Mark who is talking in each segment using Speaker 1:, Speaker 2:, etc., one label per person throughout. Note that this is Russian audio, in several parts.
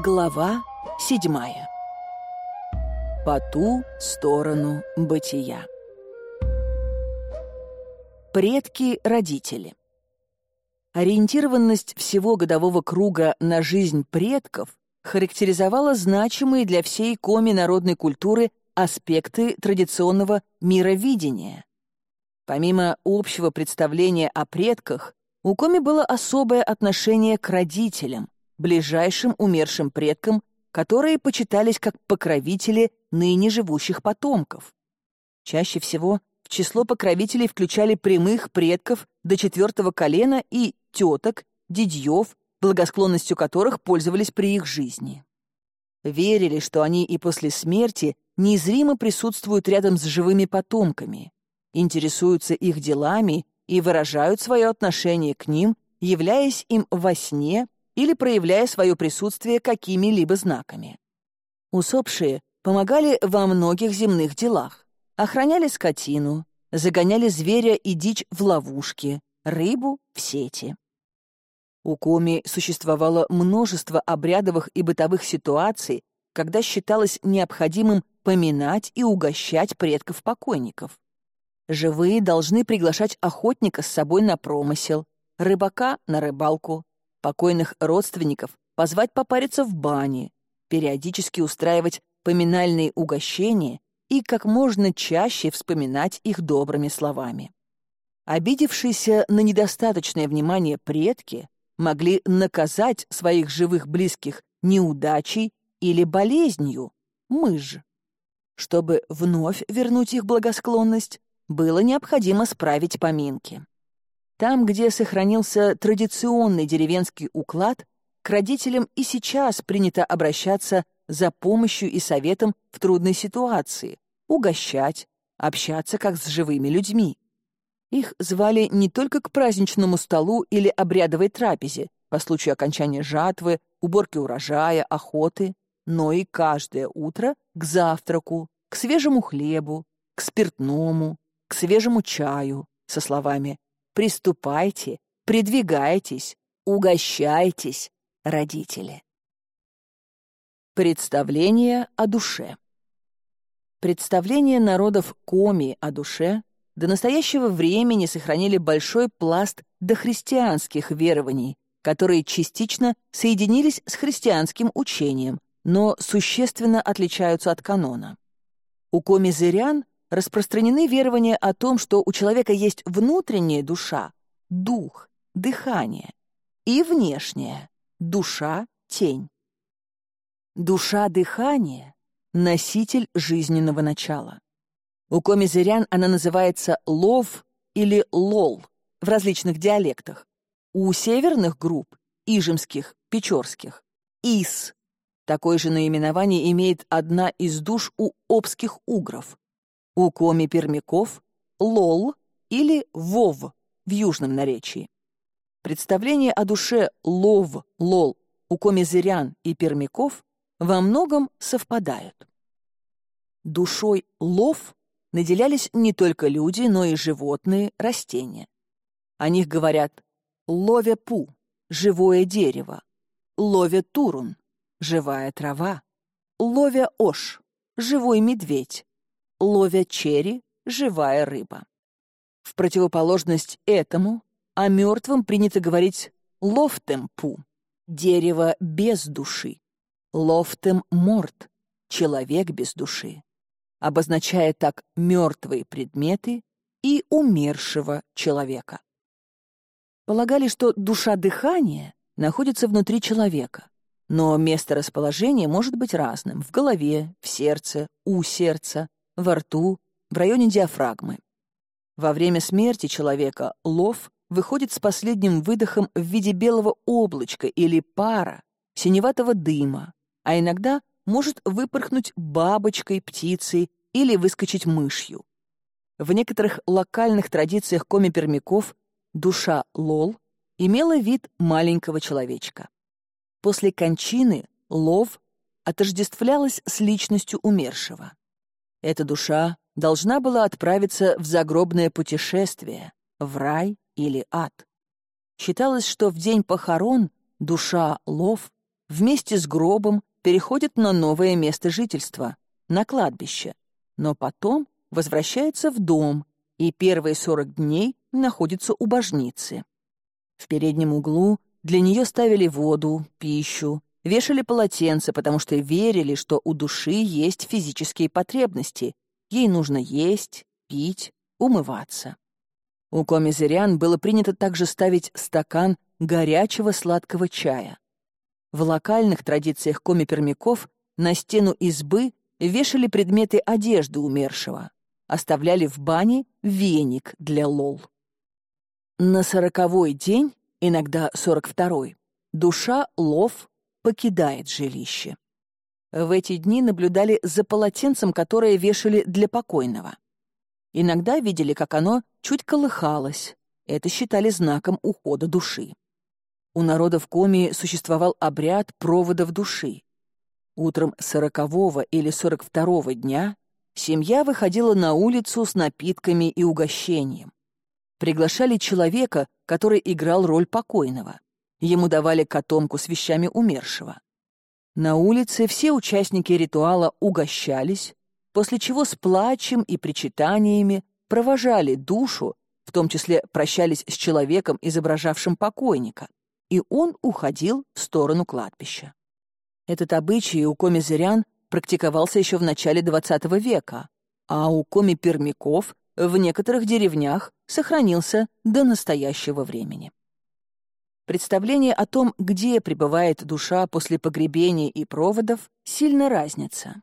Speaker 1: Глава седьмая. По ту сторону бытия. Предки-родители. Ориентированность всего годового круга на жизнь предков характеризовала значимые для всей коми народной культуры аспекты традиционного мировидения. Помимо общего представления о предках, у коми было особое отношение к родителям, ближайшим умершим предкам, которые почитались как покровители ныне живущих потомков. Чаще всего в число покровителей включали прямых предков до четвертого колена и теток, дядьев, благосклонностью которых пользовались при их жизни. Верили, что они и после смерти незримо присутствуют рядом с живыми потомками, интересуются их делами и выражают свое отношение к ним, являясь им во сне или проявляя свое присутствие какими-либо знаками. Усопшие помогали во многих земных делах, охраняли скотину, загоняли зверя и дичь в ловушки, рыбу — в сети. У Коми существовало множество обрядовых и бытовых ситуаций, когда считалось необходимым поминать и угощать предков покойников. Живые должны приглашать охотника с собой на промысел, рыбака — на рыбалку, покойных родственников позвать попариться в бане, периодически устраивать поминальные угощения и как можно чаще вспоминать их добрыми словами. Обидевшиеся на недостаточное внимание предки могли наказать своих живых близких неудачей или болезнью, мыж. Чтобы вновь вернуть их благосклонность, было необходимо справить поминки. Там, где сохранился традиционный деревенский уклад, к родителям и сейчас принято обращаться за помощью и советом в трудной ситуации, угощать, общаться как с живыми людьми. Их звали не только к праздничному столу или обрядовой трапезе по случаю окончания жатвы, уборки урожая, охоты, но и каждое утро к завтраку, к свежему хлебу, к спиртному, к свежему чаю со словами Приступайте, придвигайтесь, угощайтесь, родители. Представление о душе. Представления народов Коми о душе до настоящего времени сохранили большой пласт дохристианских верований, которые частично соединились с христианским учением, но существенно отличаются от канона. У коми-зырян распространены верования о том, что у человека есть внутренняя душа, дух, дыхание, и внешняя, душа, тень. Душа дыхания — носитель жизненного начала. У комизырян она называется лов или лол в различных диалектах. У северных групп — ижемских, печорских — ис. Такое же наименование имеет одна из душ у обских угров у коми-пермяков — лол или вов в южном наречии. Представление о душе лов, лол у коми-зырян и пермяков во многом совпадают. Душой лов наделялись не только люди, но и животные, растения. О них говорят ловя пу — живое дерево, ловя турун — живая трава, ловя ош — живой медведь, ловя черри, живая рыба. В противоположность этому о мертвом принято говорить лофтем-пу — дерево без души, лофтем-морт — человек без души, обозначая так мертвые предметы и умершего человека. Полагали, что душа дыхания находится внутри человека, но место расположения может быть разным — в голове, в сердце, у сердца, во рту, в районе диафрагмы. Во время смерти человека лов выходит с последним выдохом в виде белого облачка или пара, синеватого дыма, а иногда может выпорхнуть бабочкой, птицей или выскочить мышью. В некоторых локальных традициях коми-пермяков душа лол имела вид маленького человечка. После кончины лов отождествлялась с личностью умершего. Эта душа должна была отправиться в загробное путешествие, в рай или ад. Считалось, что в день похорон душа Лов вместе с гробом переходит на новое место жительства, на кладбище, но потом возвращается в дом и первые 40 дней находится у божницы. В переднем углу для нее ставили воду, пищу, вешали полотенца, потому что верили, что у души есть физические потребности. Ей нужно есть, пить, умываться. У комизырян было принято также ставить стакан горячего сладкого чая. В локальных традициях коми-пермяков на стену избы вешали предметы одежды умершего, оставляли в бане веник для лол. На сороковой день, иногда сорок второй, душа лов покидает жилище. В эти дни наблюдали за полотенцем, которое вешали для покойного. Иногда видели, как оно чуть колыхалось. Это считали знаком ухода души. У народа в Коми существовал обряд проводов души. Утром сорокового или сорок второго дня семья выходила на улицу с напитками и угощением. Приглашали человека, который играл роль покойного. Ему давали котомку с вещами умершего. На улице все участники ритуала угощались, после чего с плачем и причитаниями провожали душу, в том числе прощались с человеком, изображавшим покойника, и он уходил в сторону кладбища. Этот обычай у коми-зырян практиковался еще в начале XX века, а у коми-пермяков в некоторых деревнях сохранился до настоящего времени. Представление о том, где пребывает душа после погребения и проводов, сильно разнится.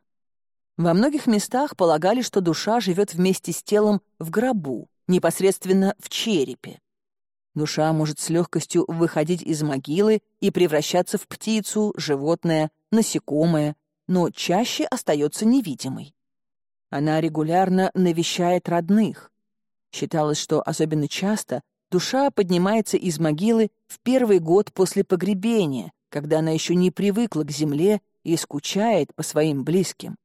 Speaker 1: Во многих местах полагали, что душа живет вместе с телом в гробу, непосредственно в черепе. Душа может с легкостью выходить из могилы и превращаться в птицу, животное, насекомое, но чаще остается невидимой. Она регулярно навещает родных. Считалось, что особенно часто душа поднимается из могилы в первый год после погребения, когда она еще не привыкла к земле и скучает по своим близким.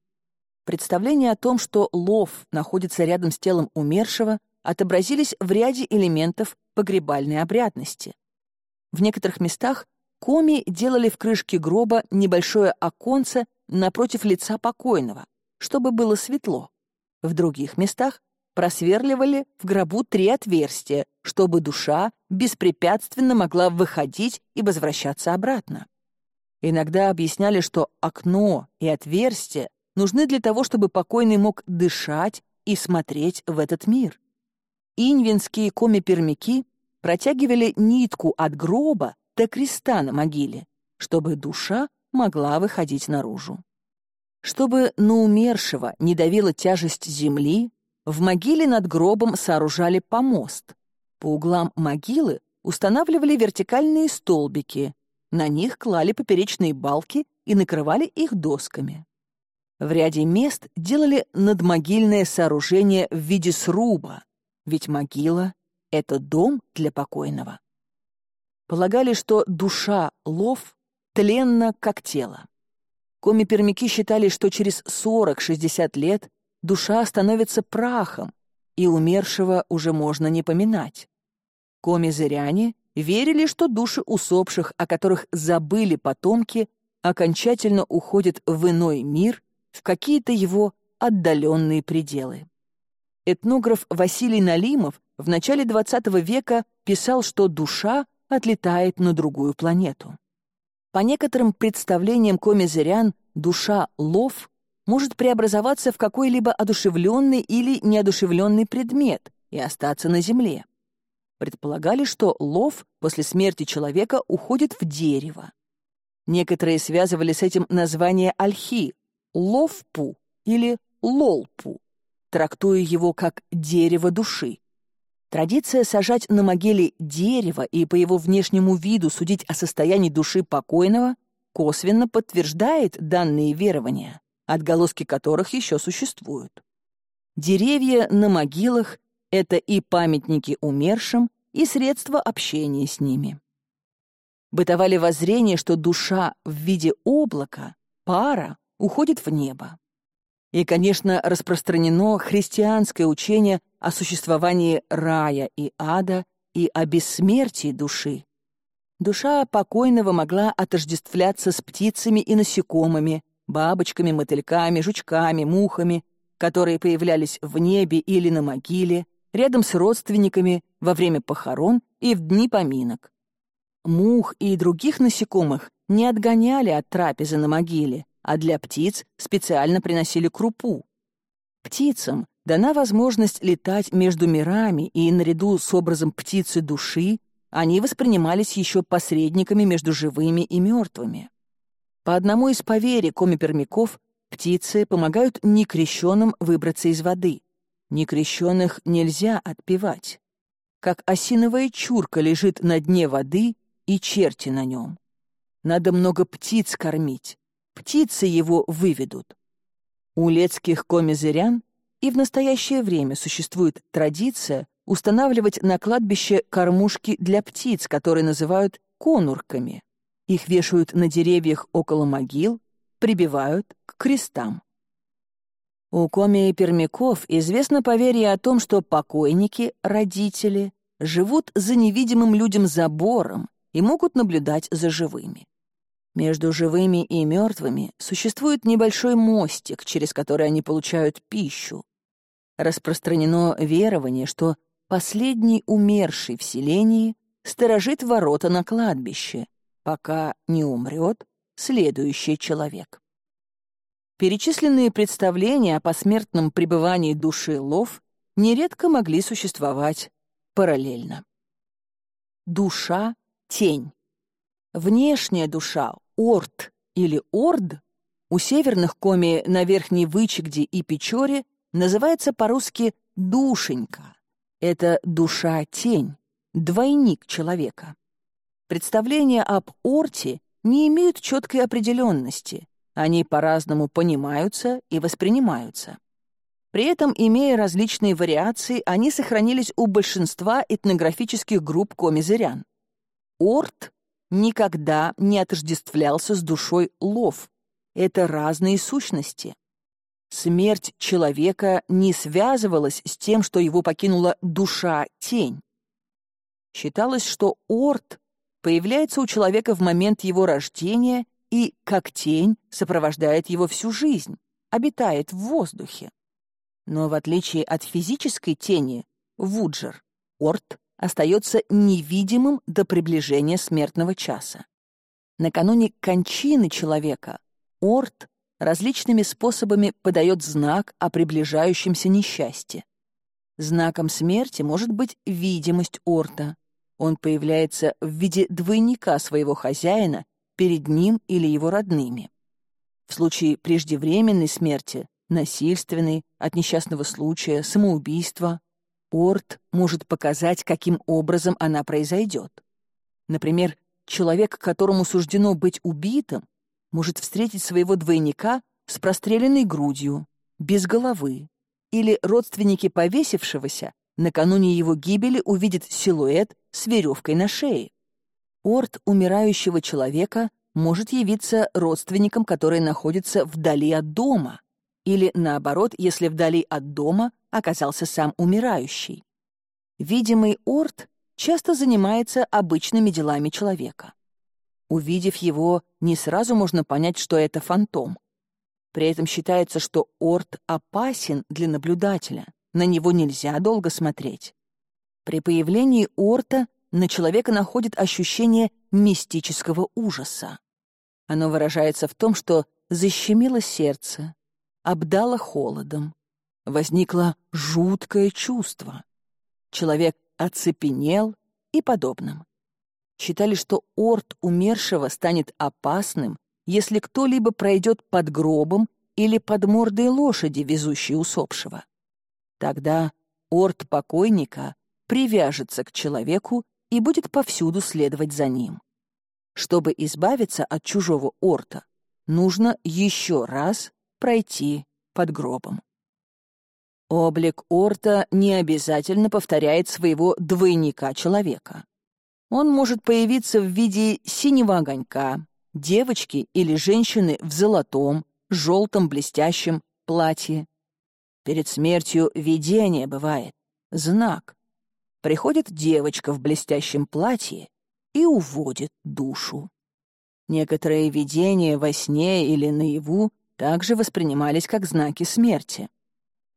Speaker 1: Представления о том, что лов находится рядом с телом умершего, отобразились в ряде элементов погребальной обрядности. В некоторых местах коми делали в крышке гроба небольшое оконце напротив лица покойного, чтобы было светло. В других местах просверливали в гробу три отверстия, чтобы душа беспрепятственно могла выходить и возвращаться обратно. Иногда объясняли, что окно и отверстие нужны для того, чтобы покойный мог дышать и смотреть в этот мир. Инвинские коми-пермяки протягивали нитку от гроба до креста на могиле, чтобы душа могла выходить наружу. Чтобы на умершего не давила тяжесть земли, в могиле над гробом сооружали помост. По углам могилы устанавливали вертикальные столбики, на них клали поперечные балки и накрывали их досками. В ряде мест делали надмогильное сооружение в виде сруба, ведь могила — это дом для покойного. Полагали, что душа лов тленна, как тело. Коми-пермяки считали, что через 40-60 лет душа становится прахом, и умершего уже можно не поминать. Коми-зыряне верили, что души усопших, о которых забыли потомки, окончательно уходят в иной мир, в какие-то его отдаленные пределы. Этнограф Василий Налимов в начале XX века писал, что душа отлетает на другую планету. По некоторым представлениям комизырян, душа лов может преобразоваться в какой-либо одушевленный или неодушевленный предмет и остаться на Земле. Предполагали, что лов после смерти человека уходит в дерево. Некоторые связывали с этим название альхи — ловпу или лолпу, трактуя его как «дерево души». Традиция сажать на могиле дерево и по его внешнему виду судить о состоянии души покойного косвенно подтверждает данные верования, отголоски которых еще существуют. Деревья на могилах — это и памятники умершим, и средства общения с ними. Бытовали воззрения, что душа в виде облака, пара, уходит в небо. И, конечно, распространено христианское учение о существовании рая и ада и о бессмертии души. Душа покойного могла отождествляться с птицами и насекомыми, бабочками, мотыльками, жучками, мухами, которые появлялись в небе или на могиле, рядом с родственниками во время похорон и в дни поминок. Мух и других насекомых не отгоняли от трапезы на могиле, а для птиц специально приносили крупу. Птицам дана возможность летать между мирами, и наряду с образом птицы души они воспринимались еще посредниками между живыми и мертвыми. По одному из поверий коми-пермяков птицы помогают некрещенным выбраться из воды. Некрещенных нельзя отпевать. Как осиновая чурка лежит на дне воды и черти на нем. Надо много птиц кормить. Птицы его выведут. У лецких комизырян и в настоящее время существует традиция устанавливать на кладбище кормушки для птиц, которые называют конурками. Их вешают на деревьях около могил, прибивают к крестам. У коми и пермяков известно поверье о том, что покойники, родители, живут за невидимым людям забором и могут наблюдать за живыми. Между живыми и мертвыми существует небольшой мостик, через который они получают пищу. Распространено верование, что последний умерший в селении сторожит ворота на кладбище, пока не умрет следующий человек. Перечисленные представления о посмертном пребывании души лов нередко могли существовать параллельно. Душа — тень. Внешняя душа, орд или орд, у северных коми на Верхней Вычегде и Печоре называется по-русски «душенька». Это душа-тень, двойник человека. Представления об орте не имеют четкой определенности, они по-разному понимаются и воспринимаются. При этом, имея различные вариации, они сохранились у большинства этнографических групп комизырян. Орт никогда не отождествлялся с душой лов. Это разные сущности. Смерть человека не связывалась с тем, что его покинула душа-тень. Считалось, что орт появляется у человека в момент его рождения и, как тень, сопровождает его всю жизнь, обитает в воздухе. Но в отличие от физической тени, вуджер, орт остается невидимым до приближения смертного часа. Накануне кончины человека орт различными способами подает знак о приближающемся несчастье. Знаком смерти может быть видимость орта. Он появляется в виде двойника своего хозяина перед ним или его родными. В случае преждевременной смерти, насильственной, от несчастного случая, самоубийства, Орт может показать, каким образом она произойдет. Например, человек, которому суждено быть убитым, может встретить своего двойника с простреленной грудью, без головы, или родственники повесившегося накануне его гибели увидят силуэт с веревкой на шее. Орд умирающего человека может явиться родственником, который находится вдали от дома, или, наоборот, если вдали от дома оказался сам умирающий. Видимый орд часто занимается обычными делами человека. Увидев его, не сразу можно понять, что это фантом. При этом считается, что орд опасен для наблюдателя, на него нельзя долго смотреть. При появлении орта на человека находит ощущение мистического ужаса. Оно выражается в том, что защемило сердце, обдало холодом, возникло жуткое чувство. Человек оцепенел и подобным считали, что орд умершего станет опасным, если кто-либо пройдет под гробом или под мордой лошади, везущей усопшего. Тогда орд покойника привяжется к человеку и будет повсюду следовать за ним. Чтобы избавиться от чужого орта, нужно еще раз пройти под гробом. Облик орта не обязательно повторяет своего двойника человека. Он может появиться в виде синего огонька, девочки или женщины в золотом, желтом блестящем платье. Перед смертью видение бывает, знак. Приходит девочка в блестящем платье и уводит душу. Некоторые видения во сне или наяву также воспринимались как знаки смерти.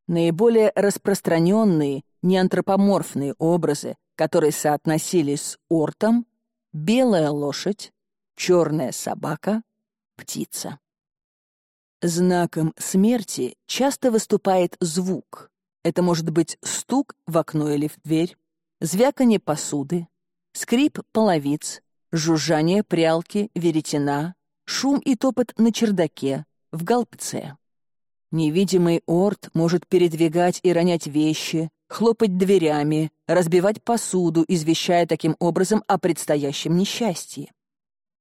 Speaker 1: Наиболее распространенные неантропоморфные образы, которые соотносились с ортом — белая лошадь, черная собака, птица. Знаком смерти часто выступает звук. Это может быть стук в окно или в дверь, звяканье посуды, скрип половиц, жужжание прялки, веретена, шум и топот на чердаке, в голбце. Невидимый орд может передвигать и ронять вещи, хлопать дверями, разбивать посуду, извещая таким образом о предстоящем несчастье.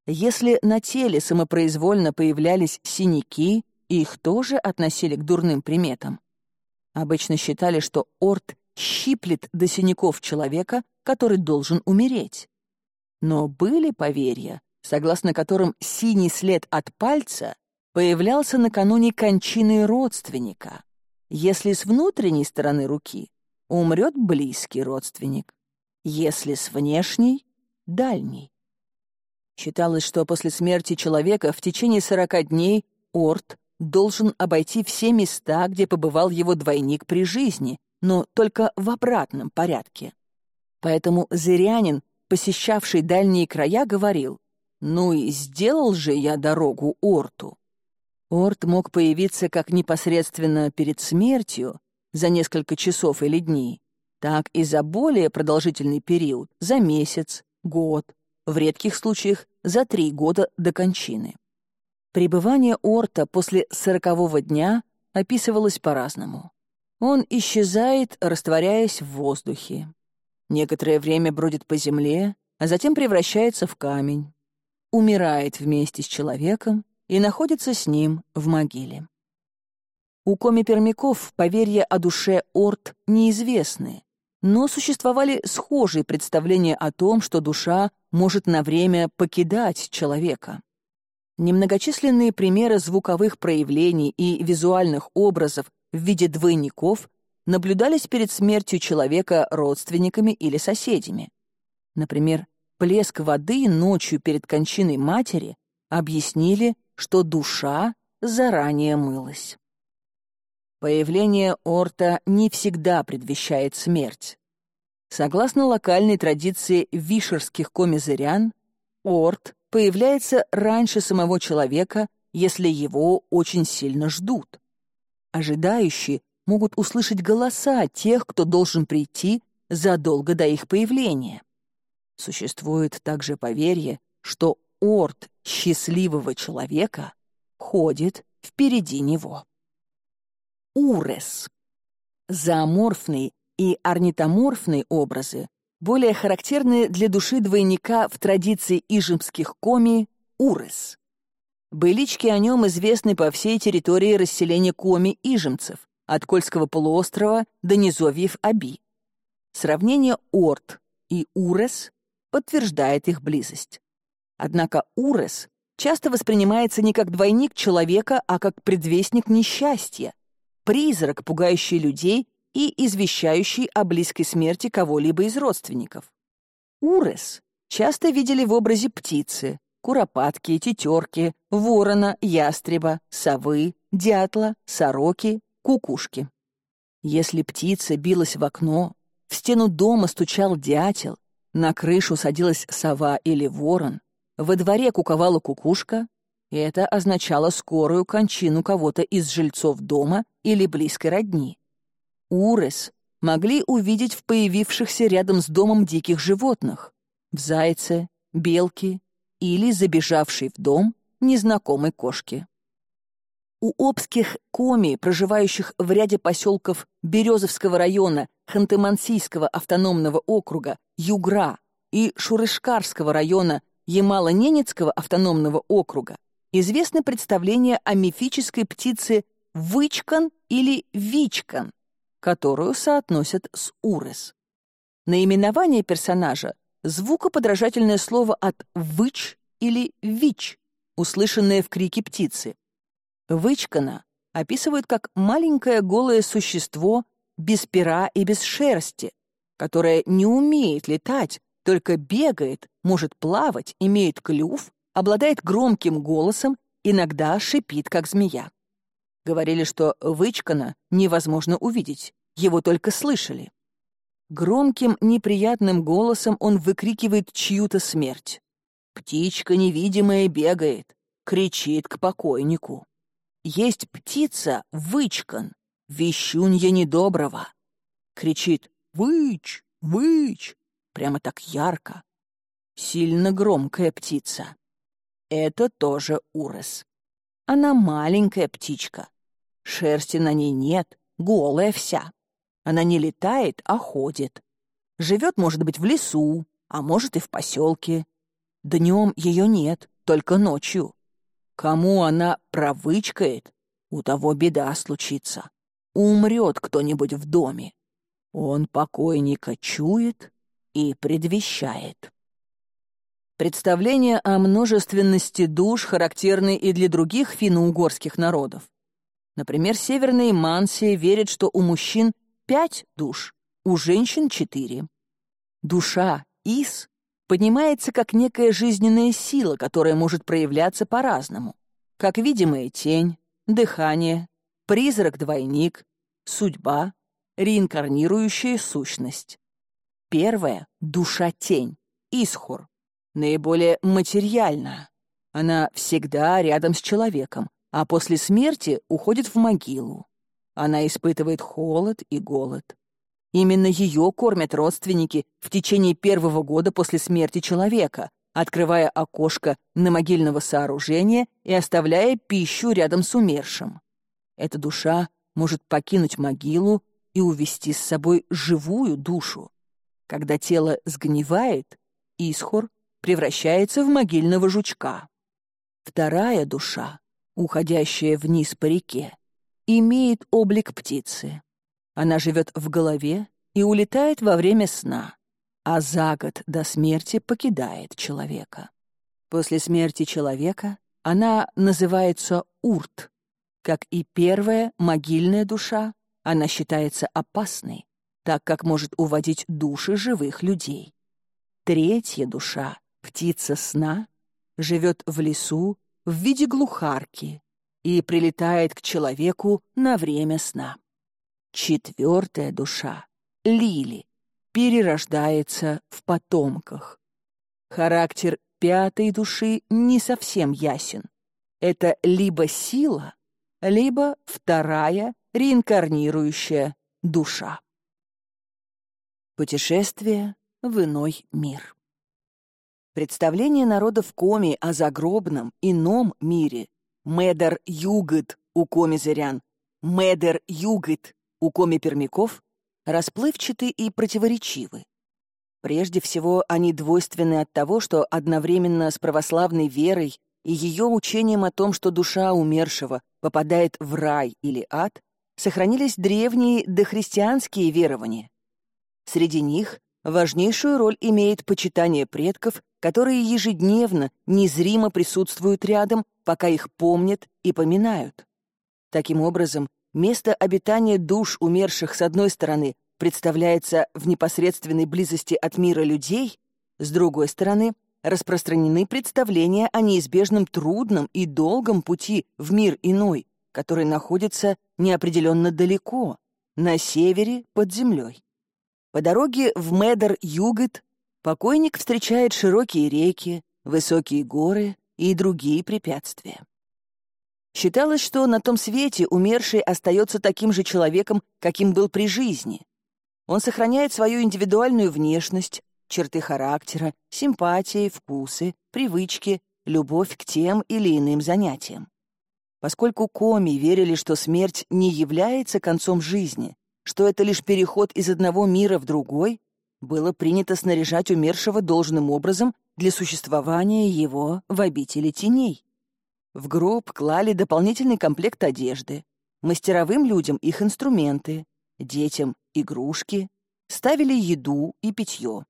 Speaker 1: Если на теле самопроизвольно появлялись синяки, их тоже относили к дурным приметам. Обычно считали, что орд щиплет до синяков человека, который должен умереть. Но были поверья, согласно которым синий след от пальца появлялся накануне кончины родственника, если с внутренней стороны руки умрет близкий родственник, если с внешней — дальний. Считалось, что после смерти человека в течение сорока дней Орд должен обойти все места, где побывал его двойник при жизни, но только в обратном порядке. Поэтому зырянин, посещавший дальние края, говорил, «Ну и сделал же я дорогу Орту». Орт мог появиться как непосредственно перед смертью, за несколько часов или дней, так и за более продолжительный период, за месяц, год, в редких случаях за три года до кончины. Пребывание Орта после сорокового дня описывалось по-разному. Он исчезает, растворяясь в воздухе. Некоторое время бродит по земле, а затем превращается в камень. Умирает вместе с человеком и находится с ним в могиле. У коми-пермяков поверья о душе Орт неизвестны, но существовали схожие представления о том, что душа может на время покидать человека. Немногочисленные примеры звуковых проявлений и визуальных образов в виде двойников наблюдались перед смертью человека родственниками или соседями. Например, плеск воды ночью перед кончиной матери объяснили, что душа заранее мылась. Появление орта не всегда предвещает смерть. Согласно локальной традиции вишерских комизырян, орт появляется раньше самого человека, если его очень сильно ждут. Ожидающие могут услышать голоса тех, кто должен прийти задолго до их появления. Существует также поверье, что орт счастливого человека ходит впереди него урес. Зооморфные и орнитоморфные образы более характерны для души двойника в традиции ижемских коми урес. Былички о нем известны по всей территории расселения коми-ижемцев, от Кольского полуострова до низовьев Аби. Сравнение орт и урес подтверждает их близость. Однако урес часто воспринимается не как двойник человека, а как предвестник несчастья, призрак, пугающий людей и извещающий о близкой смерти кого-либо из родственников. Урес часто видели в образе птицы, куропатки, тетерки, ворона, ястреба, совы, дятла, сороки, кукушки. Если птица билась в окно, в стену дома стучал дятел, на крышу садилась сова или ворон, во дворе куковала кукушка, это означало скорую кончину кого-то из жильцов дома или близкой родни. Урес могли увидеть в появившихся рядом с домом диких животных — в зайце, белке или забежавшей в дом незнакомой кошке. У обских коми, проживающих в ряде поселков Березовского района Ханты-Мансийского автономного округа Югра и Шурышкарского района Ямало-Ненецкого автономного округа, известны представления о мифической птице вычкан или вичкан, которую соотносят с урес. Наименование персонажа — звукоподражательное слово от «выч» или «вич», услышанное в крике птицы. Вычкана описывают как маленькое голое существо без пера и без шерсти, которое не умеет летать, только бегает, может плавать, имеет клюв, обладает громким голосом, иногда шипит, как змея. Говорили, что Вычкана невозможно увидеть, его только слышали. Громким, неприятным голосом он выкрикивает чью-то смерть. Птичка невидимая бегает, кричит к покойнику. Есть птица Вычкан, вещунья недоброго. Кричит «Выч! Выч!» прямо так ярко. Сильно громкая птица. Это тоже урос. Она маленькая птичка. Шерсти на ней нет, голая вся. Она не летает, а ходит. Живет, может быть, в лесу, а может и в поселке. Днем ее нет, только ночью. Кому она провычкает, у того беда случится. Умрет кто-нибудь в доме. Он покойника чует и предвещает. Представление о множественности душ характерны и для других финно-угорских народов. Например, северные Мансии верят, что у мужчин пять душ, у женщин четыре. Душа, Ис, поднимается как некая жизненная сила, которая может проявляться по-разному, как видимая тень, дыхание, призрак-двойник, судьба, реинкарнирующая сущность. Первая — душа-тень, Исхур, наиболее материальна. Она всегда рядом с человеком, а после смерти уходит в могилу. Она испытывает холод и голод. Именно ее кормят родственники в течение первого года после смерти человека, открывая окошко на могильного сооружения и оставляя пищу рядом с умершим. Эта душа может покинуть могилу и увести с собой живую душу. Когда тело сгнивает, Исхор превращается в могильного жучка. Вторая душа, уходящая вниз по реке, имеет облик птицы. Она живет в голове и улетает во время сна, а за год до смерти покидает человека. После смерти человека она называется урт. Как и первая могильная душа, она считается опасной, так как может уводить души живых людей. Третья душа, птица сна, живет в лесу в виде глухарки и прилетает к человеку на время сна. Четвертая душа, Лили, перерождается в потомках. Характер пятой души не совсем ясен. Это либо сила, либо вторая реинкарнирующая душа. Путешествие в иной мир. Представление народов Коми о загробном, ином мире Медер Югыт у коми-зырян, Медер Югыт у коми-пермяков расплывчаты и противоречивы. Прежде всего, они двойственны от того, что одновременно с православной верой и ее учением о том, что душа умершего попадает в рай или ад, сохранились древние дохристианские верования. Среди них важнейшую роль имеет почитание предков, которые ежедневно, незримо присутствуют рядом, пока их помнят и поминают. Таким образом, место обитания душ умерших с одной стороны представляется в непосредственной близости от мира людей, с другой стороны распространены представления о неизбежном трудном и долгом пути в мир иной, который находится неопределенно далеко, на севере под землей. По дороге в Медер-Югет покойник встречает широкие реки, высокие горы и другие препятствия. Считалось, что на том свете умерший остается таким же человеком, каким был при жизни. Он сохраняет свою индивидуальную внешность, черты характера, симпатии, вкусы, привычки, любовь к тем или иным занятиям. Поскольку коми верили, что смерть не является концом жизни, что это лишь переход из одного мира в другой, было принято снаряжать умершего должным образом для существования его в обители теней. В гроб клали дополнительный комплект одежды, мастеровым людям их инструменты, детям — игрушки, ставили еду и питье.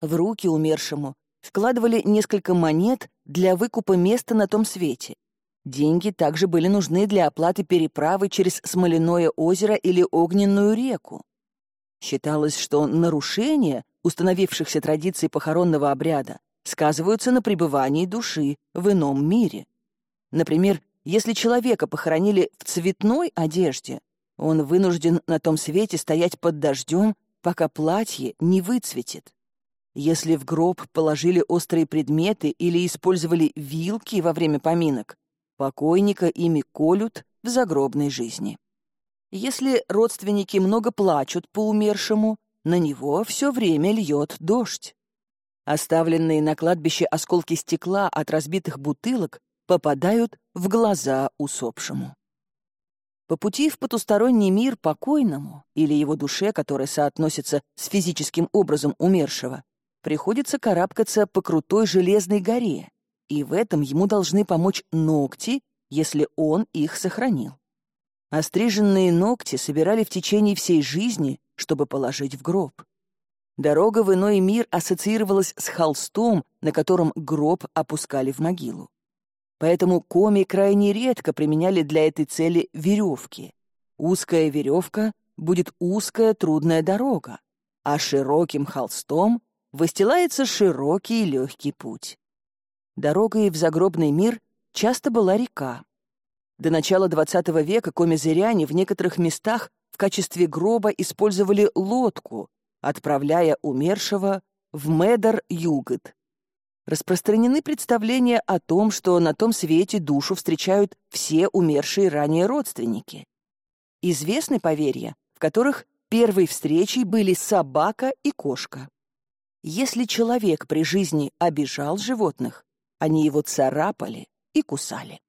Speaker 1: В руки умершему вкладывали несколько монет для выкупа места на том свете, Деньги также были нужны для оплаты переправы через Смоляное озеро или Огненную реку. Считалось, что нарушение установившихся традиций похоронного обряда, сказываются на пребывании души в ином мире. Например, если человека похоронили в цветной одежде, он вынужден на том свете стоять под дождем, пока платье не выцветит. Если в гроб положили острые предметы или использовали вилки во время поминок, покойника ими колют в загробной жизни. Если родственники много плачут по умершему, на него все время льет дождь. Оставленные на кладбище осколки стекла от разбитых бутылок попадают в глаза усопшему. По пути в потусторонний мир покойному или его душе, которая соотносится с физическим образом умершего, приходится карабкаться по крутой железной горе, и в этом ему должны помочь ногти, если он их сохранил. Остриженные ногти собирали в течение всей жизни, чтобы положить в гроб. Дорога в иной мир ассоциировалась с холстом, на котором гроб опускали в могилу. Поэтому коми крайне редко применяли для этой цели веревки. Узкая веревка будет узкая трудная дорога, а широким холстом выстилается широкий легкий путь. Дорогой в загробный мир часто была река. До начала XX века комизыряне в некоторых местах в качестве гроба использовали лодку, отправляя умершего в Медар-Югот, распространены представления о том, что на том свете душу встречают все умершие ранее родственники. Известны поверья, в которых первой встречей были собака и кошка. Если человек при жизни обижал животных, они его царапали и кусали.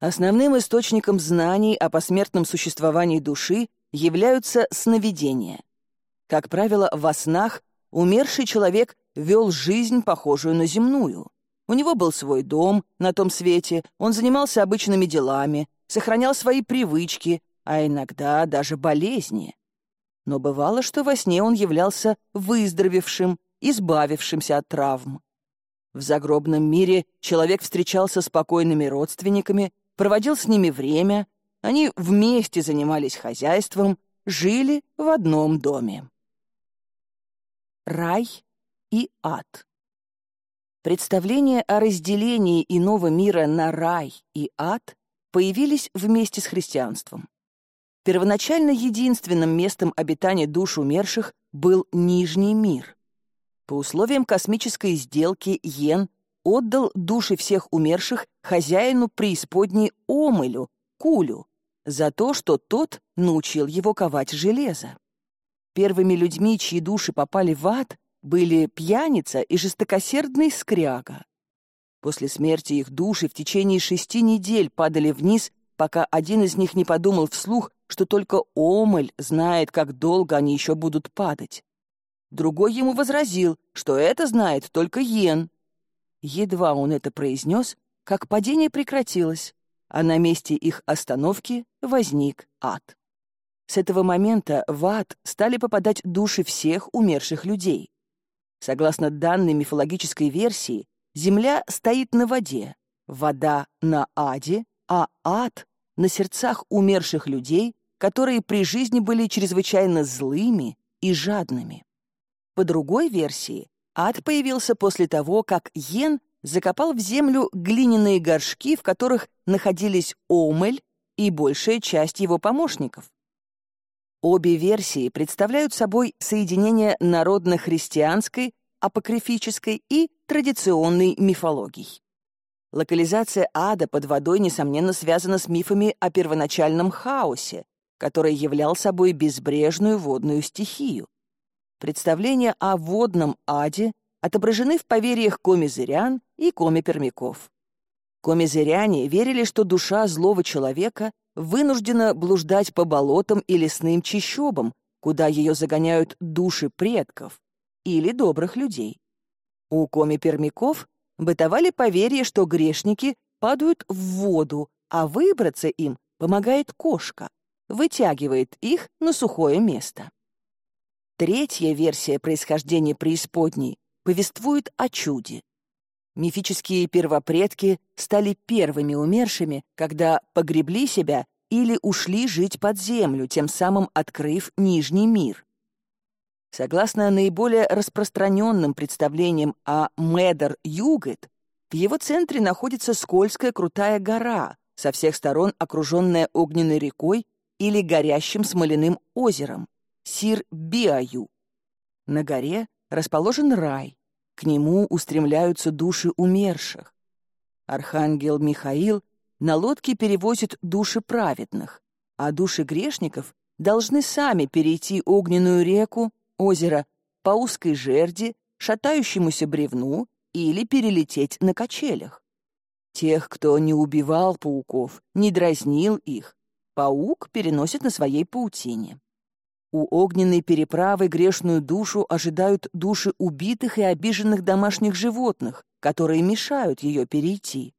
Speaker 1: Основным источником знаний о посмертном существовании души являются сновидения. Как правило, во снах умерший человек вел жизнь, похожую на земную. У него был свой дом на том свете, он занимался обычными делами, сохранял свои привычки, а иногда даже болезни. Но бывало, что во сне он являлся выздоровевшим, избавившимся от травм. В загробном мире человек встречался с покойными родственниками, проводил с ними время, они вместе занимались хозяйством, жили в одном доме. Рай и ад. Представления о разделении иного мира на рай и ад появились вместе с христианством. Первоначально единственным местом обитания душ умерших был Нижний мир. По условиям космической сделки Йен отдал души всех умерших хозяину преисподней Омылю, Кулю, за то, что тот научил его ковать железо. Первыми людьми, чьи души попали в ад, были пьяница и жестокосердный скряга. После смерти их души в течение шести недель падали вниз, пока один из них не подумал вслух, что только Омель знает, как долго они еще будут падать. Другой ему возразил, что это знает только Йен. Едва он это произнес, как падение прекратилось, а на месте их остановки возник ад. С этого момента в ад стали попадать души всех умерших людей. Согласно данной мифологической версии, Земля стоит на воде, вода — на аде, а ад — на сердцах умерших людей, которые при жизни были чрезвычайно злыми и жадными. По другой версии, ад появился после того, как Йен закопал в землю глиняные горшки, в которых находились Омель и большая часть его помощников. Обе версии представляют собой соединение народно-христианской, апокрифической и традиционной мифологий. Локализация ада под водой, несомненно, связана с мифами о первоначальном хаосе, который являл собой безбрежную водную стихию. Представления о водном аде отображены в поверьях комизырян и комипермяков. Комизыряне верили, что душа злого человека вынуждена блуждать по болотам и лесным чащобам, куда ее загоняют души предков или добрых людей. У коми-пермяков бытовали поверья, что грешники падают в воду, а выбраться им помогает кошка, вытягивает их на сухое место. Третья версия происхождения преисподней повествует о чуде. Мифические первопредки стали первыми умершими, когда погребли себя или ушли жить под землю, тем самым открыв Нижний мир. Согласно наиболее распространенным представлениям о Медер-Югет, в его центре находится скользкая крутая гора, со всех сторон окруженная огненной рекой или горящим смоляным озером, Сир-Биаю. На горе расположен рай, к нему устремляются души умерших. Архангел Михаил на лодке перевозит души праведных, а души грешников должны сами перейти огненную реку, озеро, по узкой жерди, шатающемуся бревну или перелететь на качелях. Тех, кто не убивал пауков, не дразнил их, паук переносит на своей паутине. У огненной переправы грешную душу ожидают души убитых и обиженных домашних животных, которые мешают ее перейти.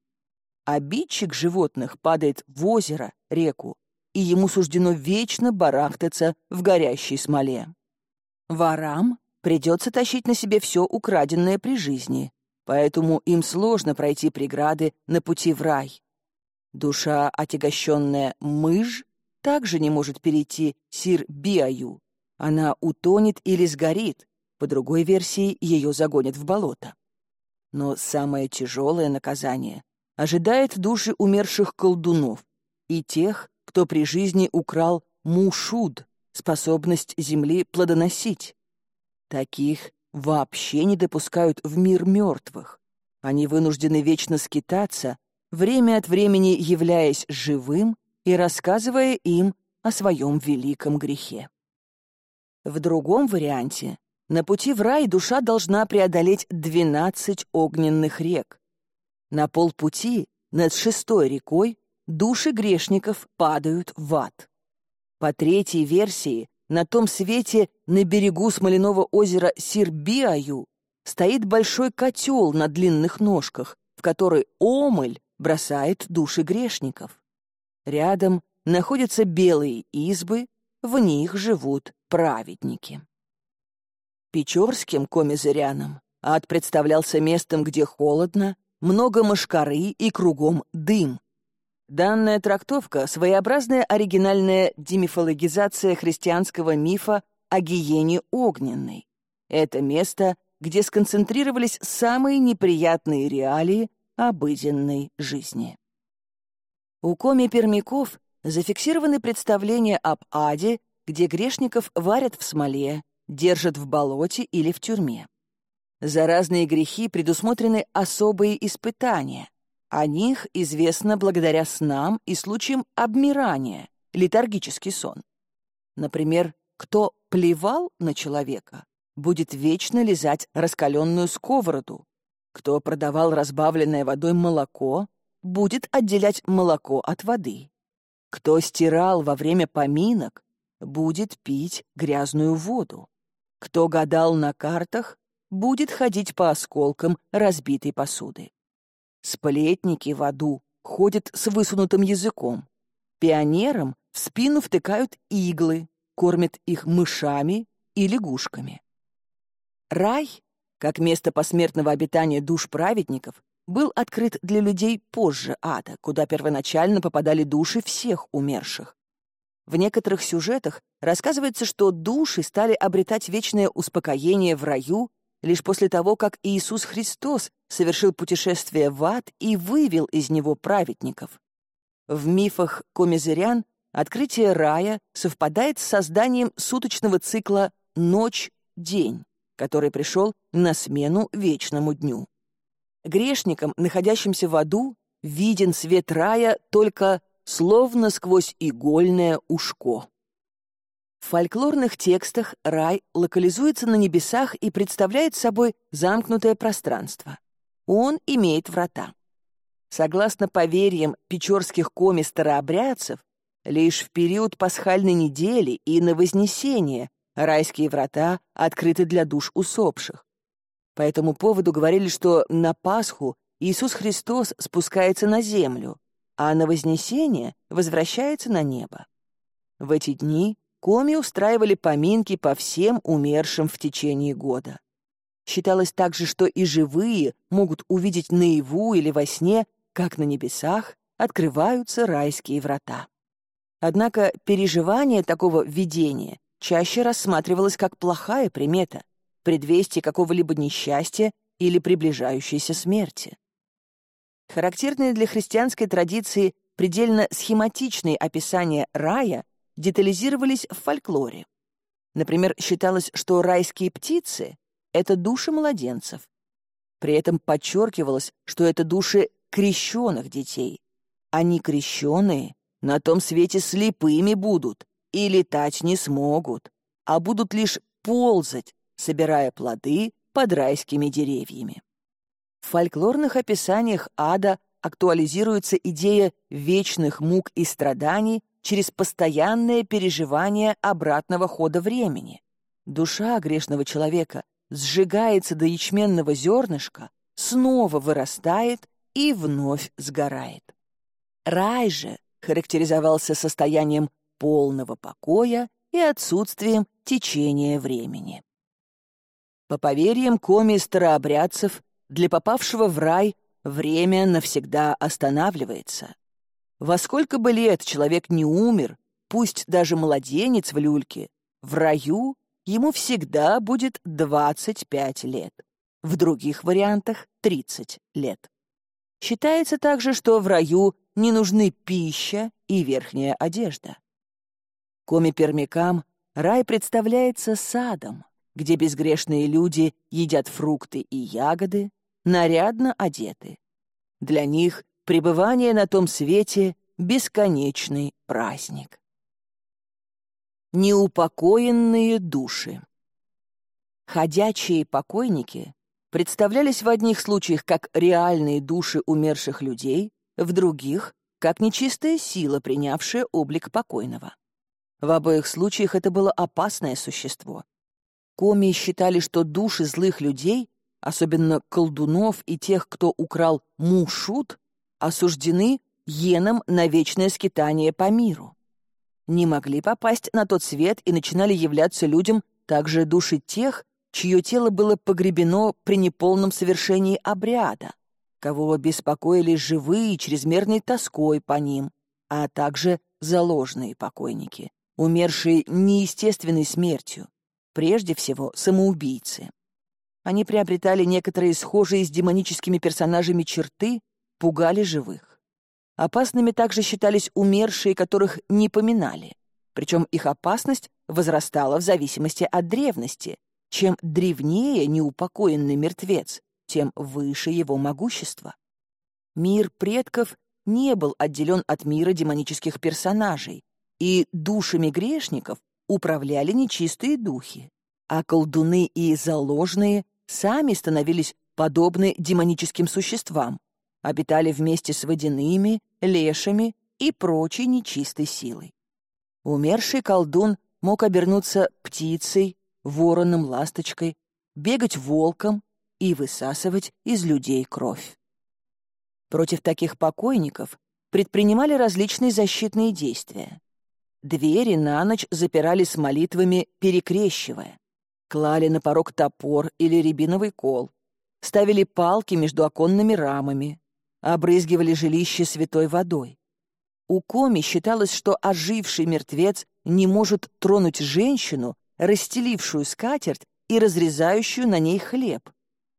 Speaker 1: Обидчик животных падает в озеро, реку, и ему суждено вечно барахтаться в горящей смоле. Ворам придется тащить на себе все украденное при жизни, поэтому им сложно пройти преграды на пути в рай. Душа, отягощенная мыж, также не может перейти Сир-Биаю. Она утонет или сгорит, по другой версии ее загонят в болото. Но самое тяжелое наказание ожидает души умерших колдунов и тех, кто при жизни украл мушуд, способность земли плодоносить. Таких вообще не допускают в мир мертвых. Они вынуждены вечно скитаться, время от времени являясь живым и рассказывая им о своем великом грехе. В другом варианте на пути в рай душа должна преодолеть 12 огненных рек. На полпути над шестой рекой души грешников падают в ад. По третьей версии, на том свете на берегу смоляного озера Сирбиаю стоит большой котел на длинных ножках, в который омыль бросает души грешников. Рядом находятся белые избы, в них живут праведники. Печорским комизырянам ад представлялся местом, где холодно, много мошкары и кругом дым. Данная трактовка — своеобразная оригинальная демифологизация христианского мифа о гиене огненной. Это место, где сконцентрировались самые неприятные реалии обыденной жизни. У коми-пермяков зафиксированы представления об аде, где грешников варят в смоле, держат в болоте или в тюрьме. За разные грехи предусмотрены особые испытания. О них известно благодаря снам и случаям обмирания, летаргический сон. Например, кто плевал на человека, будет вечно лизать раскаленную сковороду. Кто продавал разбавленное водой молоко, будет отделять молоко от воды. Кто стирал во время поминок, будет пить грязную воду. Кто гадал на картах, будет ходить по осколкам разбитой посуды. Сплетники в аду ходят с высунутым языком. Пионерам в спину втыкают иглы, кормят их мышами и лягушками. Рай, как место посмертного обитания душ праведников, был открыт для людей позже ада, куда первоначально попадали души всех умерших. В некоторых сюжетах рассказывается, что души стали обретать вечное успокоение в раю лишь после того, как Иисус Христос совершил путешествие в ад и вывел из него праведников. В мифах комизырян открытие рая совпадает с созданием суточного цикла «ночь-день», который пришел на смену вечному дню. Грешникам, находящимся в аду, виден свет рая только словно сквозь игольное ушко. В фольклорных текстах рай локализуется на небесах и представляет собой замкнутое пространство. Он имеет врата. Согласно поверьям печорских коми-старообрядцев, лишь в период пасхальной недели и на Вознесение райские врата открыты для душ усопших. По этому поводу говорили, что на Пасху Иисус Христос спускается на землю, а на Вознесение возвращается на небо. В эти дни коми устраивали поминки по всем умершим в течение года. Считалось также, что и живые могут увидеть наяву или во сне, как на небесах открываются райские врата. Однако переживание такого видения чаще рассматривалось как плохая примета, предвестие какого-либо несчастья или приближающейся смерти. Характерные для христианской традиции предельно схематичные описания рая детализировались в фольклоре. Например, считалось, что райские птицы — это души младенцев. При этом подчеркивалось, что это души крещенных детей. Они крещенные на том свете слепыми будут и летать не смогут, а будут лишь ползать, собирая плоды под райскими деревьями. В фольклорных описаниях ада актуализируется идея вечных мук и страданий через постоянное переживание обратного хода времени. Душа грешного человека сжигается до ячменного зернышка, снова вырастает и вновь сгорает. Рай же характеризовался состоянием полного покоя и отсутствием течения времени. По поверьям коми старообрядцев, для попавшего в рай время навсегда останавливается. Во сколько бы лет человек не умер, пусть даже младенец в люльке, в раю ему всегда будет 25 лет. В других вариантах — 30 лет. Считается также, что в раю не нужны пища и верхняя одежда. Коми-пермякам рай представляется садом, где безгрешные люди едят фрукты и ягоды, нарядно одеты. Для них пребывание на том свете — бесконечный праздник. Неупокоенные души Ходячие покойники представлялись в одних случаях как реальные души умерших людей, в других — как нечистая сила, принявшая облик покойного. В обоих случаях это было опасное существо. Коми считали, что души злых людей особенно колдунов и тех, кто украл мушут, осуждены йеном на вечное скитание по миру. Не могли попасть на тот свет и начинали являться людям также души тех, чье тело было погребено при неполном совершении обряда, кого беспокоили живые чрезмерной тоской по ним, а также заложные покойники, умершие неестественной смертью, прежде всего самоубийцы. Они приобретали некоторые схожие с демоническими персонажами черты, пугали живых. Опасными также считались умершие, которых не поминали. Причем их опасность возрастала в зависимости от древности. Чем древнее неупокоенный мертвец, тем выше его могущество. Мир предков не был отделен от мира демонических персонажей, и душами грешников управляли нечистые духи, а колдуны и заложные сами становились подобны демоническим существам, обитали вместе с водяными, лешами и прочей нечистой силой. Умерший колдун мог обернуться птицей, вороном, ласточкой, бегать волком и высасывать из людей кровь. Против таких покойников предпринимали различные защитные действия. Двери на ночь запирали с молитвами, перекрещивая клали на порог топор или рябиновый кол, ставили палки между оконными рамами, обрызгивали жилище святой водой. У Коми считалось, что оживший мертвец не может тронуть женщину, расстелившую скатерть и разрезающую на ней хлеб.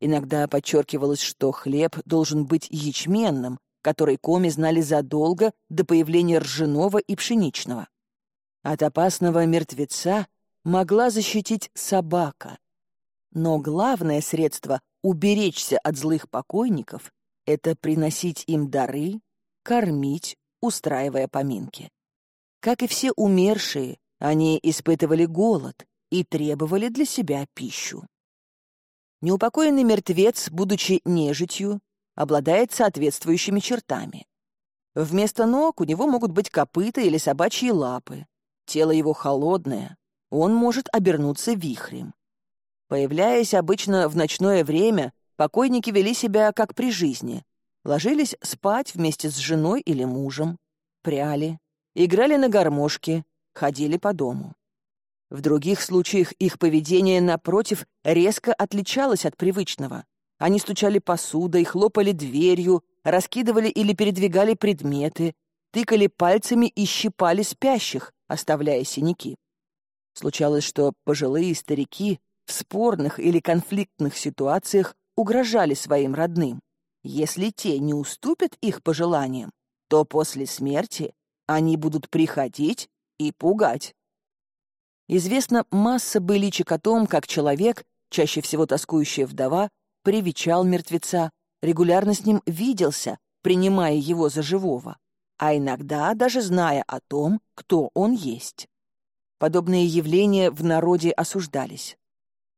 Speaker 1: Иногда подчеркивалось, что хлеб должен быть ячменным, который Коми знали задолго до появления ржаного и пшеничного. От опасного мертвеца могла защитить собака. Но главное средство уберечься от злых покойников — это приносить им дары, кормить, устраивая поминки. Как и все умершие, они испытывали голод и требовали для себя пищу. Неупокоенный мертвец, будучи нежитью, обладает соответствующими чертами. Вместо ног у него могут быть копыта или собачьи лапы. Тело его холодное, он может обернуться вихрем. Появляясь обычно в ночное время, покойники вели себя как при жизни. Ложились спать вместе с женой или мужем, пряли, играли на гармошке, ходили по дому. В других случаях их поведение, напротив, резко отличалось от привычного. Они стучали посудой, хлопали дверью, раскидывали или передвигали предметы, тыкали пальцами и щипали спящих, оставляя синяки. Случалось, что пожилые старики в спорных или конфликтных ситуациях угрожали своим родным. Если те не уступят их пожеланиям, то после смерти они будут приходить и пугать. Известна масса быличек о том, как человек, чаще всего тоскующая вдова, привечал мертвеца, регулярно с ним виделся, принимая его за живого, а иногда даже зная о том, кто он есть. Подобные явления в народе осуждались.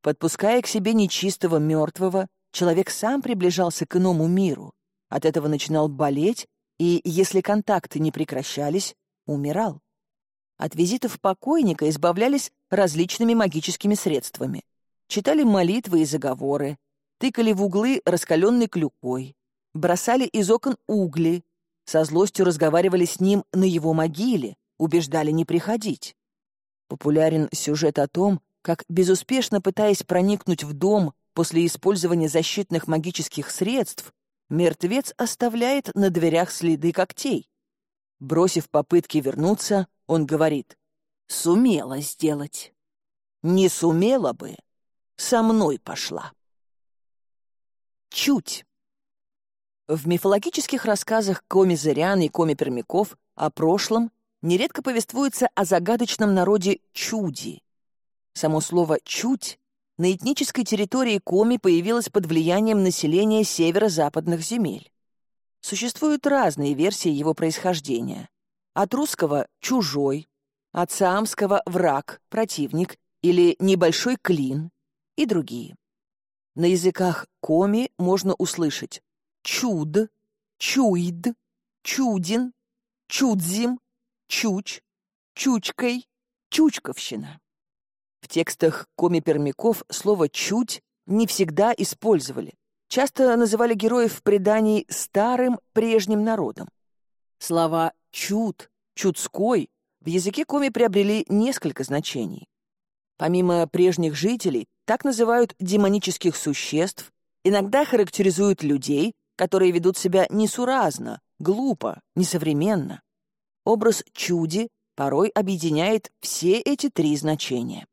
Speaker 1: Подпуская к себе нечистого мертвого, человек сам приближался к иному миру, от этого начинал болеть и, если контакты не прекращались, умирал. От визитов покойника избавлялись различными магическими средствами. Читали молитвы и заговоры, тыкали в углы раскаленной клюкой, бросали из окон угли, со злостью разговаривали с ним на его могиле, убеждали не приходить. Популярен сюжет о том, как, безуспешно пытаясь проникнуть в дом после использования защитных магических средств, мертвец оставляет на дверях следы когтей. Бросив попытки вернуться, он говорит «Сумела сделать». «Не сумела бы, со мной пошла». Чуть. В мифологических рассказах коми-зырян и коми-пермяков о прошлом нередко повествуется о загадочном народе Чуди. Само слово «чуть» на этнической территории Коми появилось под влиянием населения северо-западных земель. Существуют разные версии его происхождения. От русского «чужой», от саамского «враг», «противник» или «небольшой клин» и другие. На языках Коми можно услышать чуд, чуид, чудин, чудзим, чуч, чучкой, чучковщина. В текстах коми-пермяков слово «чуть» не всегда использовали. Часто называли героев в предании старым прежним народом. Слова «чуд», «чудской» в языке коми приобрели несколько значений. Помимо прежних жителей, так называют демонических существ, иногда характеризуют людей, которые ведут себя несуразно, глупо, несовременно. Образ чуди порой объединяет все эти три значения.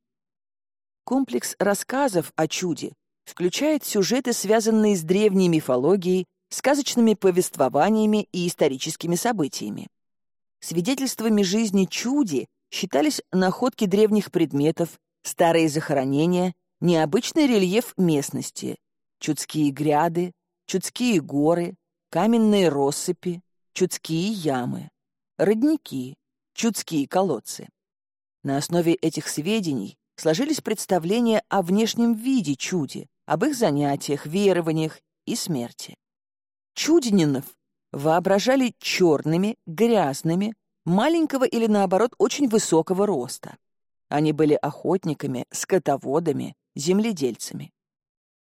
Speaker 1: Комплекс рассказов о чуде включает сюжеты, связанные с древней мифологией, сказочными повествованиями и историческими событиями. Свидетельствами жизни чуди считались находки древних предметов, старые захоронения, необычный рельеф местности, чудские гряды, Чудские горы, каменные россыпи, Чудские ямы, родники, Чудские колодцы. На основе этих сведений сложились представления о внешнем виде чуди, об их занятиях, верованиях и смерти. Чудининов воображали черными, грязными, маленького или, наоборот, очень высокого роста. Они были охотниками, скотоводами, земледельцами.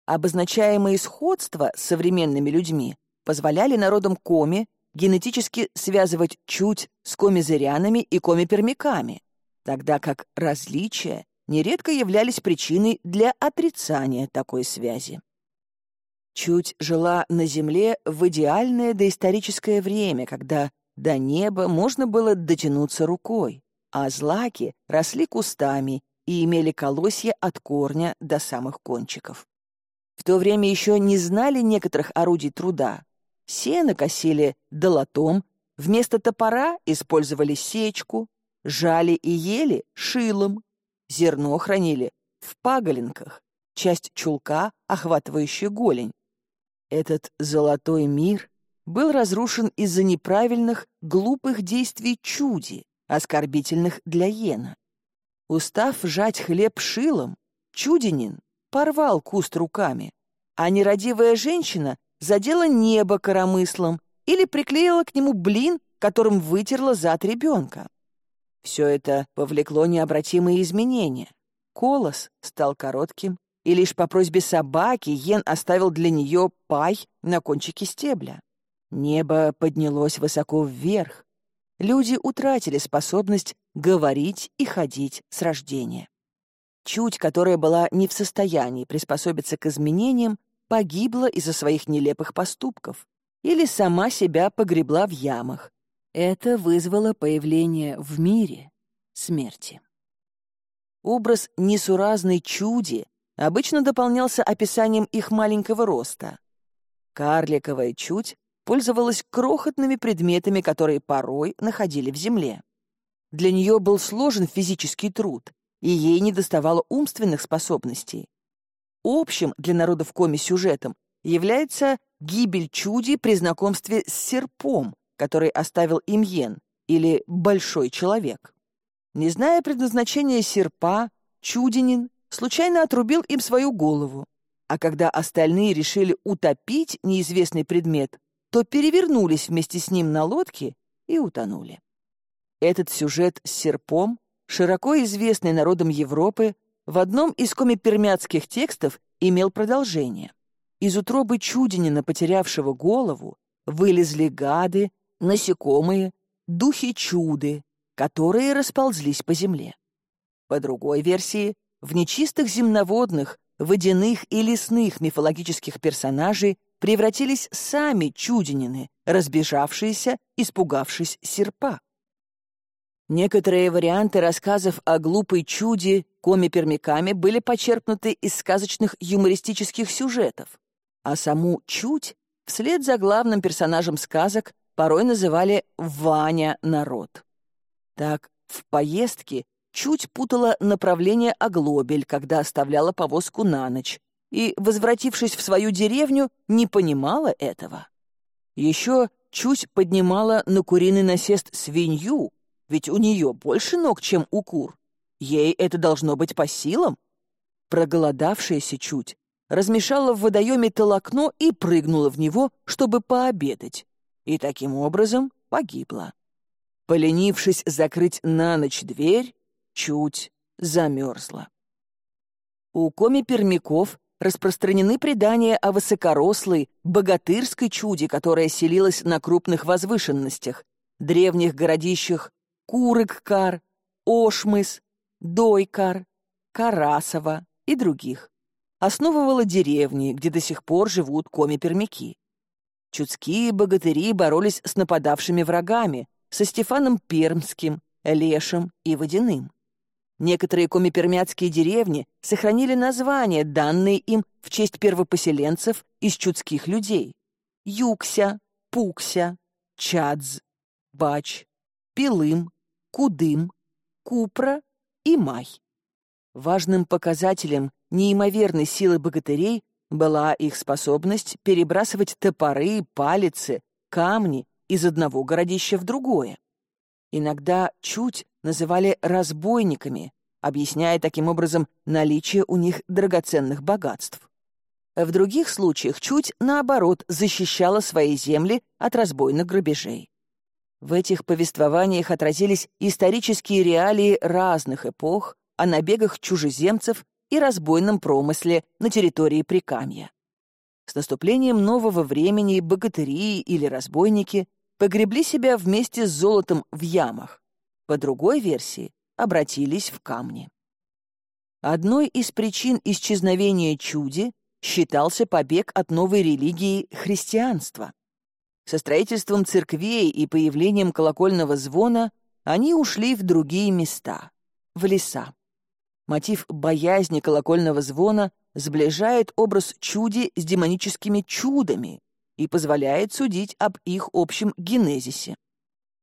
Speaker 1: Обозначаемые сходства с современными людьми позволяли народам коми генетически связывать чуть с комизырянами и комипермяками, тогда как различия нередко являлись причиной для отрицания такой связи. Чуть жила на Земле в идеальное доисторическое время, когда до неба можно было дотянуться рукой, а злаки росли кустами и имели колосья от корня до самых кончиков. В то время еще не знали некоторых орудий труда. Сено косили долотом, вместо топора использовали сечку, жали и ели шилом, зерно хранили в паголинках, часть чулка, охватывающая голень. Этот золотой мир был разрушен из-за неправильных, глупых действий чуди, оскорбительных для Йена. Устав жать хлеб шилом, чудинин порвал куст руками, а нерадивая женщина задела небо коромыслом или приклеила к нему блин, которым вытерла зад ребенка. Все это повлекло необратимые изменения. Колос стал коротким, и лишь по просьбе собаки Йен оставил для нее пай на кончике стебля. Небо поднялось высоко вверх. Люди утратили способность говорить и ходить с рождения. Чуть, которая была не в состоянии приспособиться к изменениям, погибла из-за своих нелепых поступков или сама себя погребла в ямах. Это вызвало появление в мире смерти. Образ несуразной чуди обычно дополнялся описанием их маленького роста. Карликовая чуть пользовалась крохотными предметами, которые порой находили в земле. Для нее был сложен физический труд, и ей недоставало умственных способностей. Общим для народов коми сюжетом является гибель чуди при знакомстве с серпом, который оставил Имьен, или Большой Человек. Не зная предназначения серпа, Чудинин случайно отрубил им свою голову, а когда остальные решили утопить неизвестный предмет, то перевернулись вместе с ним на лодке и утонули. Этот сюжет с серпом, широко известный народом Европы, в одном из комипермятских текстов имел продолжение. Из утробы Чудинина, потерявшего голову, вылезли гады, насекомые, духи-чуды, которые расползлись по земле. По другой версии, в нечистых земноводных, водяных и лесных мифологических персонажей превратились сами чудинины, разбежавшиеся, испугавшись серпа. Некоторые варианты рассказов о глупой чуде коми-пермяками были почерпнуты из сказочных юмористических сюжетов, а саму чуть вслед за главным персонажем сказок порой называли «Ваня народ». Так, в поездке чуть путала направление оглобель, когда оставляла повозку на ночь, и, возвратившись в свою деревню, не понимала этого. Еще чуть поднимала на куриный насест свинью, ведь у нее больше ног, чем у кур. Ей это должно быть по силам. Проголодавшаяся чуть размешала в водоеме толокно и прыгнула в него, чтобы пообедать, и таким образом погибла. Поленившись закрыть на ночь дверь, чуть замерзла. У коми-пермяков распространены предания о высокорослой, богатырской чуде, которая селилась на крупных возвышенностях, древних городищах Курык-Кар, Ошмыс, Дойкар, Карасово и других. Основывала деревни, где до сих пор живут коми-пермяки. Чудские богатыри боролись с нападавшими врагами, со Стефаном Пермским, Лешем и Водяным. Некоторые комипермятские деревни сохранили названия, данные им в честь первопоселенцев из чудских людей. Юкся, Пукся, Чадз, Бач, Пилым, Кудым, Купра и Май. Важным показателем неимоверной силы богатырей была их способность перебрасывать топоры, палицы, камни из одного городища в другое. Иногда чуть называли разбойниками, объясняя таким образом наличие у них драгоценных богатств. В других случаях чуть, наоборот, защищала свои земли от разбойных грабежей. В этих повествованиях отразились исторические реалии разных эпох о набегах чужеземцев и разбойном промысле на территории Прикамья. С наступлением нового времени богатыри или разбойники погребли себя вместе с золотом в ямах. По другой версии, обратились в камни. Одной из причин исчезновения чуди считался побег от новой религии христианства. Со строительством церквей и появлением колокольного звона они ушли в другие места, в леса. Мотив боязни колокольного звона сближает образ чуди с демоническими чудами, и позволяет судить об их общем генезисе.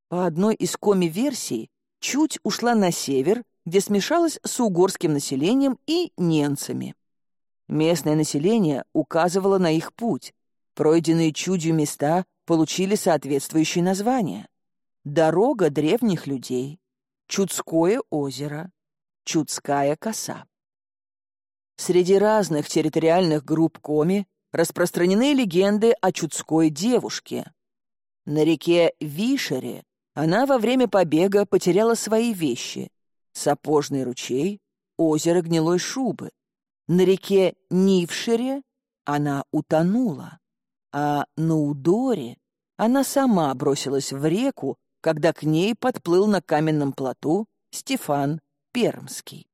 Speaker 1: По одной из коми-версий, чуть ушла на север, где смешалась с угорским населением и ненцами. Местное население указывало на их путь. Пройденные чудью места получили соответствующие названия. Дорога древних людей, Чудское озеро, Чудская коса. Среди разных территориальных групп коми распространены легенды о чудской девушке. На реке Вишере она во время побега потеряла свои вещи — сапожный ручей, озеро гнилой шубы. На реке Нившере она утонула, а на Удоре она сама бросилась в реку, когда к ней подплыл на каменном плоту Стефан Пермский.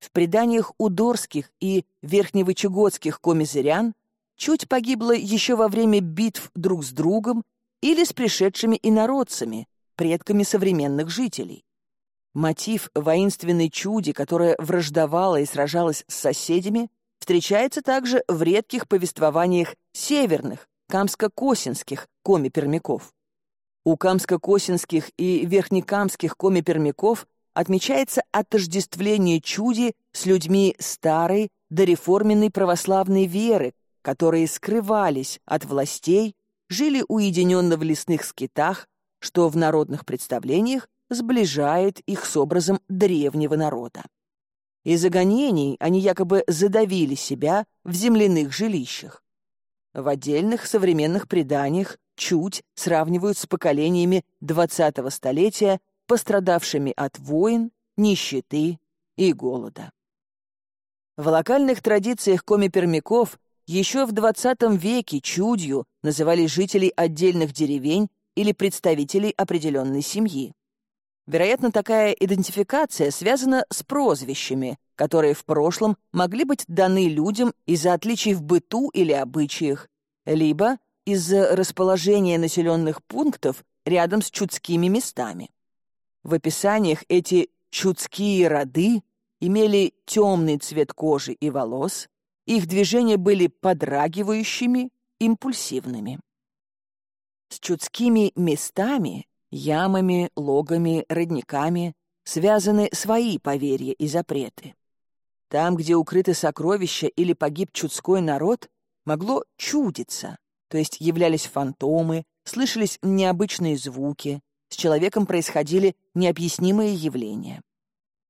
Speaker 1: В преданиях удорских и верхневычегодских комизырян чуть погибла еще во время битв друг с другом или с пришедшими инородцами, предками современных жителей. Мотив воинственной чуди, которая враждовала и сражалась с соседями, встречается также в редких повествованиях северных, камско-косинских коми-пермяков. У камско-косинских и верхнекамских коми-пермяков отмечается отождествление чуди с людьми старой, дореформенной православной веры, которые скрывались от властей, жили уединенно в лесных скитах, что в народных представлениях сближает их с образом древнего народа. Из-за гонений они якобы задавили себя в земляных жилищах. В отдельных современных преданиях чуть сравнивают с поколениями 20-го столетия, пострадавшими от войн, нищеты и голода. В локальных традициях коми-пермяков еще в 20 веке чудью называли жителей отдельных деревень или представителей определенной семьи. Вероятно, такая идентификация связана с прозвищами, которые в прошлом могли быть даны людям из-за отличий в быту или обычаях, либо из-за расположения населенных пунктов рядом с чудскими местами. В описаниях эти чудские роды имели темный цвет кожи и волос, их движения были подрагивающими, импульсивными. С чудскими местами, ямами, логами, родниками связаны свои поверья и запреты. Там, где укрыты сокровища или погиб чудской народ, могло чудиться, то есть являлись фантомы, слышались необычные звуки, с человеком происходили необъяснимые явления.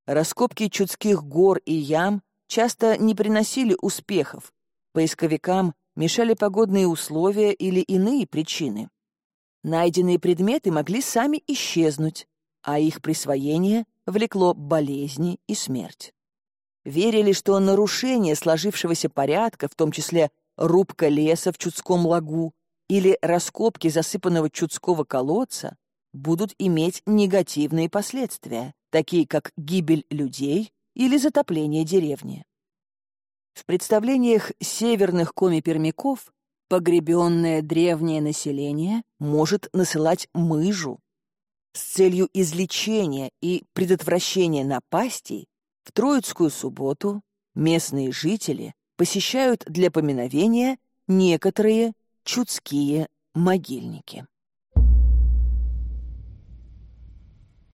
Speaker 1: Раскопки чудских гор и ям часто не приносили успехов, поисковикам мешали погодные условия или иные причины. Найденные предметы могли сами исчезнуть, а их присвоение влекло болезни и смерть. Верили, что нарушение сложившегося порядка, в том числе рубка леса в Чудском лагу или раскопки засыпанного Чудского колодца, будут иметь негативные последствия, такие как гибель людей или затопление деревни. В представлениях северных коми-пермяков Погребенное древнее население может насылать мыжу. С целью излечения и предотвращения напастей в Троицкую субботу местные жители посещают для поминовения некоторые чудские могильники.